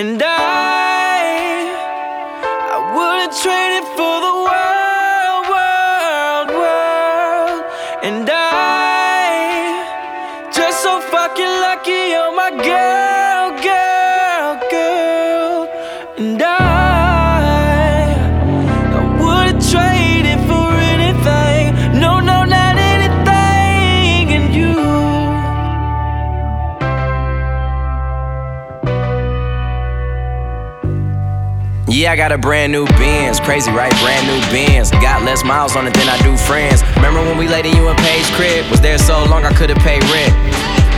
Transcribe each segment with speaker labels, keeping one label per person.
Speaker 1: And I, I wouldn't trade it for the world, world, world. And I, I
Speaker 2: got a brand new Benz. Crazy, right? Brand new Benz. Got less miles on it than I do friends. Remember when we laid in you and Paige crib? Was there so long I could've paid rent.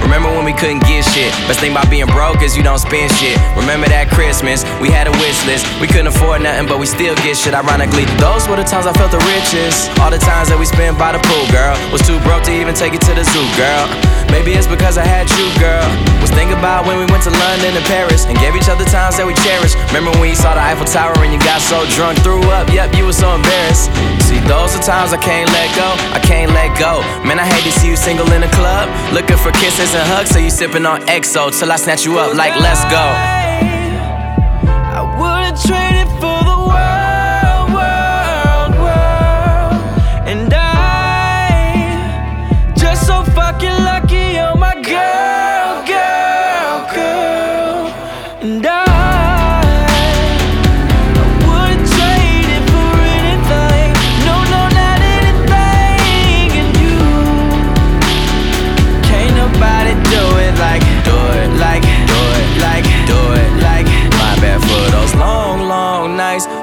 Speaker 2: Remember when we couldn't get shit? Best thing about being broke is you don't spend shit. Remember that Christmas? We had a wish list. We couldn't afford nothing, but we still get shit. Ironically, those were the times I felt the richest. All the times that we spent by the pool, girl. Was too broke to even take it to the zoo, girl. Maybe it's because I had you, girl. When we went to London and Paris and gave each other times that we cherished. Remember when you saw the Eiffel Tower and you got so drunk, threw up? Yep, you were so embarrassed. See, those are times I can't let go. I can't let go. Man, I hate to see you single in the club, looking for kisses and hugs. So you sipping on XO till I snatch you up like, let's go.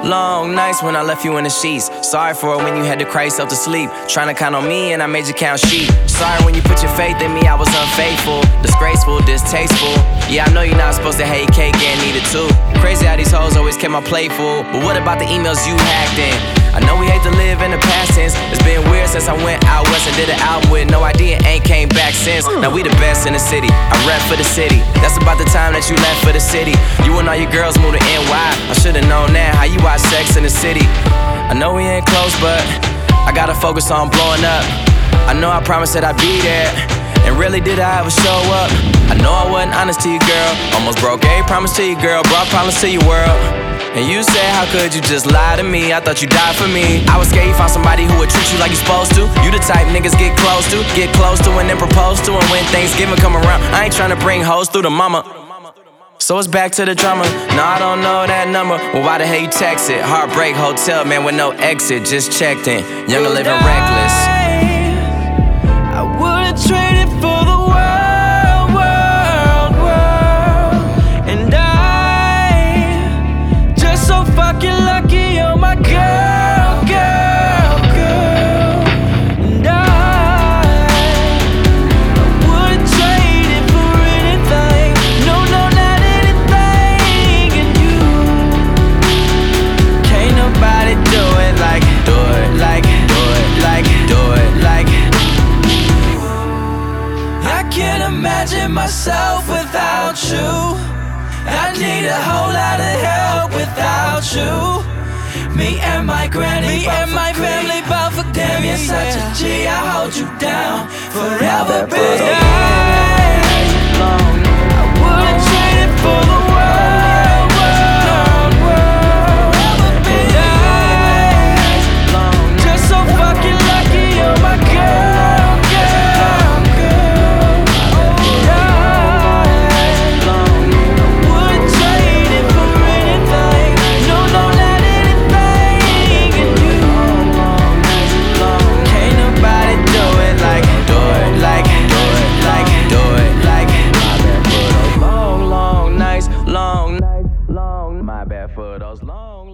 Speaker 2: Long nights when I left you in the sheets. Sorry for it when you had to cry yourself to sleep. Trying to count on me and I made you count sheep. Sorry when you put your faith in me, I was unfaithful, disgraceful, distasteful. Yeah, I know you're not supposed to hate cake and eat it too. Crazy how these hoes always kept my playful. But what about the emails you hacked in? I know we hate to live in the past tense. It's been weird since I went out west and did an album with No I.D., ain't came back since. Mm. Now we the best in the city. I rap for the city. That's about the time that you left for the city. You and all your girls moved to NY. I should've known that. How you watch Sex in the City? I know we ain't close, but I gotta focus on blowing up. I know I promised that I'd be there. And really, did I ever show up? I know I wasn't honest to you, girl. Almost broke every promise to you, girl. Brought problems to your world. And you said, How could you just lie to me? I thought you died for me. I was scared you found somebody who would treat you like you're supposed to. You the type niggas get close to, get close to, and then propose to. And when Thanksgiving come around, I ain't tryna bring hoes through the mama. So it's back to the drama. No, I don't know that number. Well, why the hell you text it? Heartbreak Hotel, man, with no exit. Just checked in. Younger living reckless.
Speaker 1: Imagine myself without you. I need a whole lot of help without you. Me and my granny, me and my family bout for damn you're such a G. I hold you down forever, baby.
Speaker 2: But was long